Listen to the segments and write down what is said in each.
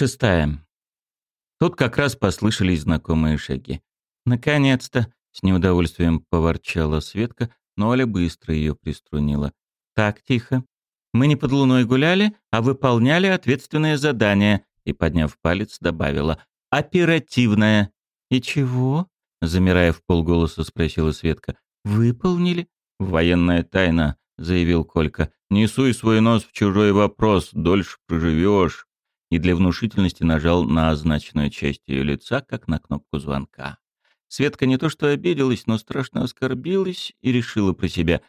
Шестая. Тут как раз послышались знакомые шаги. «Наконец-то!» — с неудовольствием поворчала Светка, но Оля быстро ее приструнила. «Так, тихо. Мы не под луной гуляли, а выполняли ответственное задание», и, подняв палец, добавила. «Оперативное». «И чего?» — замирая в полголоса, спросила Светка. «Выполнили?» «Военная тайна», — заявил Колька. «Не суй свой нос в чужой вопрос, дольше проживешь» и для внушительности нажал на означенную часть ее лица, как на кнопку звонка. Светка не то что обиделась, но страшно оскорбилась и решила про себя.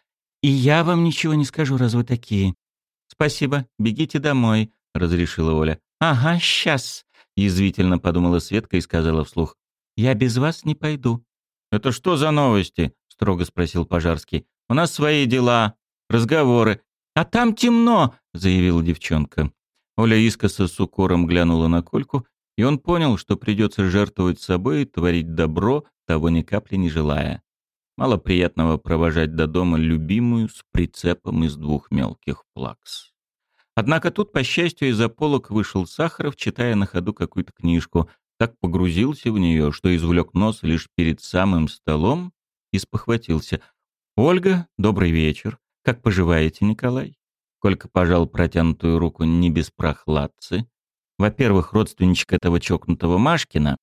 «И я вам ничего не скажу, раз вы такие». «Спасибо, бегите домой», — разрешила Оля. «Ага, сейчас», — язвительно подумала Светка и сказала вслух. «Я без вас не пойду». «Это что за новости?» — строго спросил Пожарский. «У нас свои дела, разговоры». «А там темно», — заявила девчонка. Оля искоса с укором глянула на Кольку, и он понял, что придется жертвовать собой и творить добро, того ни капли не желая. Мало приятного провожать до дома любимую с прицепом из двух мелких плакс. Однако тут, по счастью, из-за полок вышел Сахаров, читая на ходу какую-то книжку, так погрузился в нее, что извлек нос лишь перед самым столом и спохватился. «Ольга, добрый вечер. Как поживаете, Николай?» Колька пожал протянутую руку не без прохладцы. Во-первых, родственничек этого чокнутого Машкина.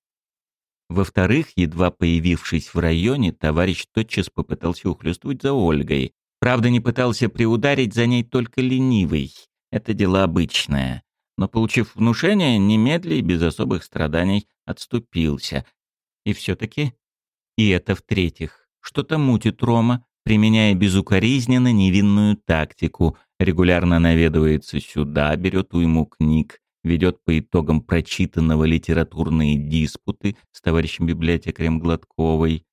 Во-вторых, едва появившись в районе, товарищ тотчас попытался ухлёстывать за Ольгой. Правда, не пытался приударить за ней только ленивый. Это дело обычное. Но, получив внушение, немедля и без особых страданий отступился. И все-таки, и это в-третьих, что-то мутит Рома, применяя безукоризненно невинную тактику, регулярно наведывается сюда, берет уйму книг, ведет по итогам прочитанного литературные диспуты с товарищем библиотекарем Гладковой,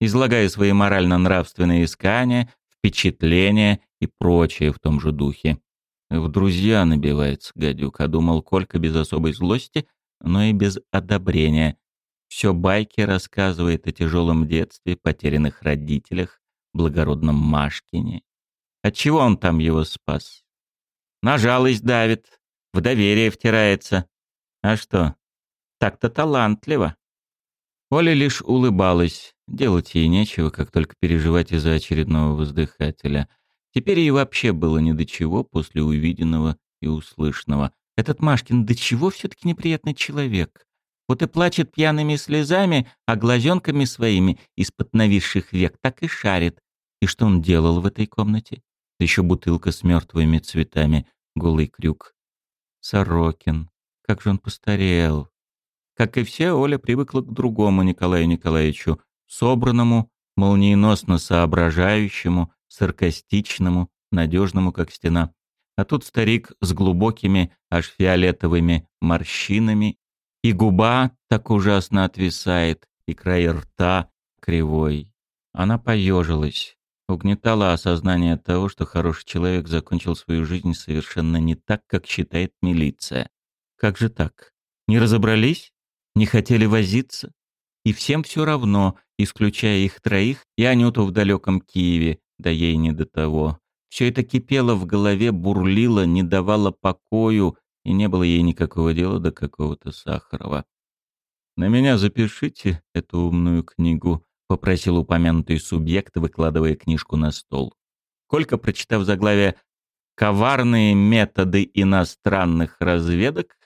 излагая свои морально-нравственные искания, впечатления и прочее в том же духе. В друзья набивается гадюк, а думал Колька без особой злости, но и без одобрения. Все байки рассказывает о тяжелом детстве, потерянных родителях, благородном Машкине. Отчего он там его спас? На жалость давит, в доверие втирается. А что, так-то талантливо. Оля лишь улыбалась. Делать ей нечего, как только переживать из-за очередного воздыхателя. Теперь ей вообще было ни до чего после увиденного и услышанного. Этот Машкин до чего все-таки неприятный человек. Вот и плачет пьяными слезами, а глазенками своими из-под нависших век так и шарит. И что он делал в этой комнате? Еще бутылка с мертвыми цветами, голый крюк. Сорокин. Как же он постарел. Как и все, Оля привыкла к другому Николаю Николаевичу, собранному, молниеносно соображающему, саркастичному, надежному, как стена. А тут старик с глубокими, аж фиолетовыми морщинами, и губа так ужасно отвисает, и край рта кривой. Она поежилась. Угнетало осознание того, что хороший человек закончил свою жизнь совершенно не так, как считает милиция. Как же так? Не разобрались? Не хотели возиться? И всем все равно, исключая их троих и Анюту в далеком Киеве, да ей не до того. Все это кипело в голове, бурлило, не давало покою, и не было ей никакого дела до какого-то Сахарова. «На меня запишите эту умную книгу», попросил упомянутый субъект, выкладывая книжку на стол. Колька, прочитав заглавие «Коварные методы иностранных разведок»,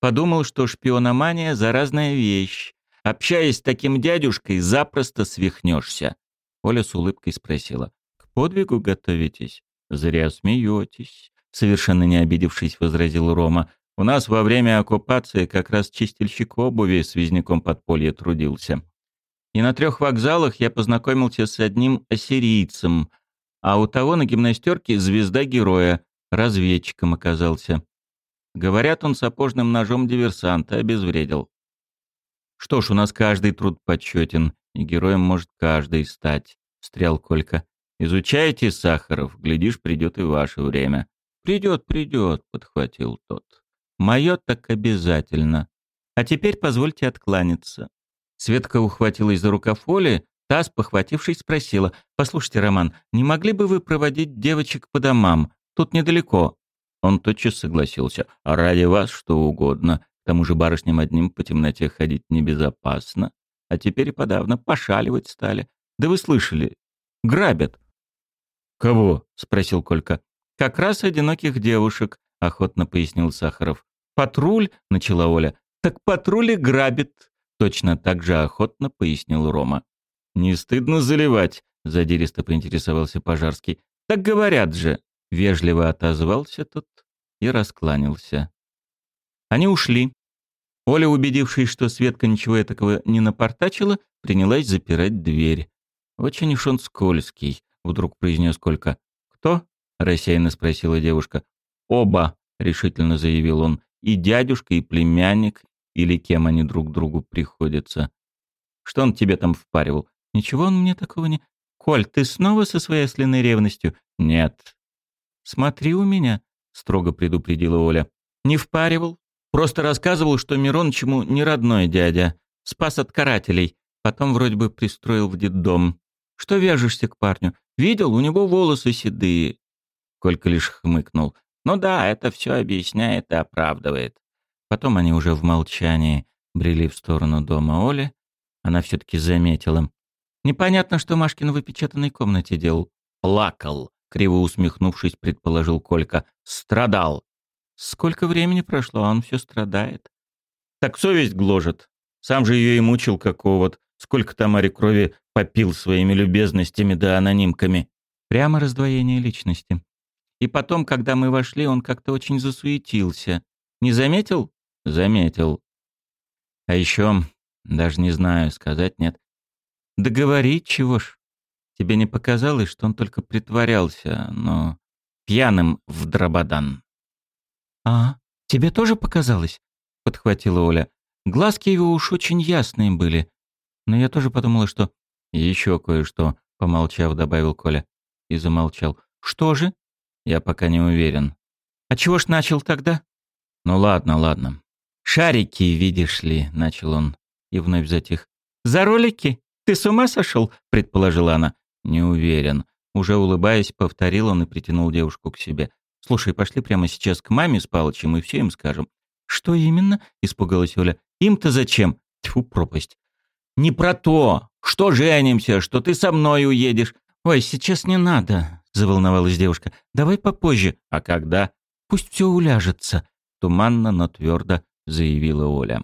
подумал, что шпиономания — заразная вещь. Общаясь с таким дядюшкой, запросто свихнешься. Оля с улыбкой спросила. «К подвигу готовитесь?» «Зря смеетесь», — совершенно не обидевшись, возразил Рома. «У нас во время оккупации как раз чистильщик обуви с визняком подполья трудился. И на трех вокзалах я познакомился с одним ассирийцем, а у того на гимнастерке звезда героя, разведчиком оказался. Говорят, он сапожным ножом диверсанта обезвредил. Что ж, у нас каждый труд почетен, и героем может каждый стать, — встрял Колька. Изучайте, Сахаров, глядишь, придет и ваше время. Придет, придет, — подхватил тот. Мое так обязательно. А теперь позвольте откланяться. Светка ухватилась за рукав Оли, та, похватившись, спросила, «Послушайте, Роман, не могли бы вы проводить девочек по домам? Тут недалеко». Он тотчас согласился. «А ради вас что угодно. К тому же барышням одним по темноте ходить небезопасно. А теперь и подавно пошаливать стали. Да вы слышали, грабят. «Кого?» — спросил Колька. «Как раз одиноких девушек», — охотно пояснил Сахаров. «Патруль», — начала Оля. «Так патруль и грабит», — точно так же охотно пояснил Рома. «Не стыдно заливать?» — задиристо поинтересовался Пожарский. «Так говорят же!» — вежливо отозвался тот и раскланялся. Они ушли. Оля, убедившись, что Светка ничего такого не напортачила, принялась запирать дверь. «Очень уж он скользкий», — вдруг произнес Колька. «Кто?» — рассеянно спросила девушка. «Оба», — решительно заявил он, — «и дядюшка, и племянник, или кем они друг другу приходятся. Что он тебе там впаривал? Ничего он мне такого не... Коль, ты снова со своей ослиной ревностью? Нет. Смотри у меня, строго предупредила Оля. Не впаривал. Просто рассказывал, что Мирон чему не родной дядя. Спас от карателей. Потом вроде бы пристроил в детдом. Что вяжешься к парню? Видел, у него волосы седые. Колька лишь хмыкнул. Ну да, это все объясняет и оправдывает. Потом они уже в молчании брели в сторону дома Оли. Она все-таки заметила. Непонятно, что Машкин в опечатанной комнате делал. Плакал, криво усмехнувшись, предположил Колька. Страдал. Сколько времени прошло, а он все страдает. Так совесть гложет. Сам же ее и мучил, как овод. Сколько там Ари крови попил своими любезностями да анонимками. Прямо раздвоение личности. И потом, когда мы вошли, он как-то очень засуетился. Не заметил? Заметил. А еще, даже не знаю, сказать нет. Да говори, чего ж. Тебе не показалось, что он только притворялся, но пьяным в дрободан? А, тебе тоже показалось? Подхватила Оля. Глазки его уж очень ясные были. Но я тоже подумала, что... Еще кое-что, помолчав, добавил Коля. И замолчал. Что же? Я пока не уверен. А чего ж начал тогда? Ну ладно, ладно. «Шарики, видишь ли», — начал он и вновь затих. «За ролики? Ты с ума сошел?» — предположила она. «Не уверен». Уже улыбаясь, повторил он и притянул девушку к себе. «Слушай, пошли прямо сейчас к маме с Палычем и все им скажем». «Что именно?» — испугалась Оля. «Им-то зачем?» Тьфу, пропасть. «Не про то. Что женимся, что ты со мной уедешь». «Ой, сейчас не надо», — заволновалась девушка. «Давай попозже». «А когда?» «Пусть все уляжется», — туманно, но твердо заявила Оля.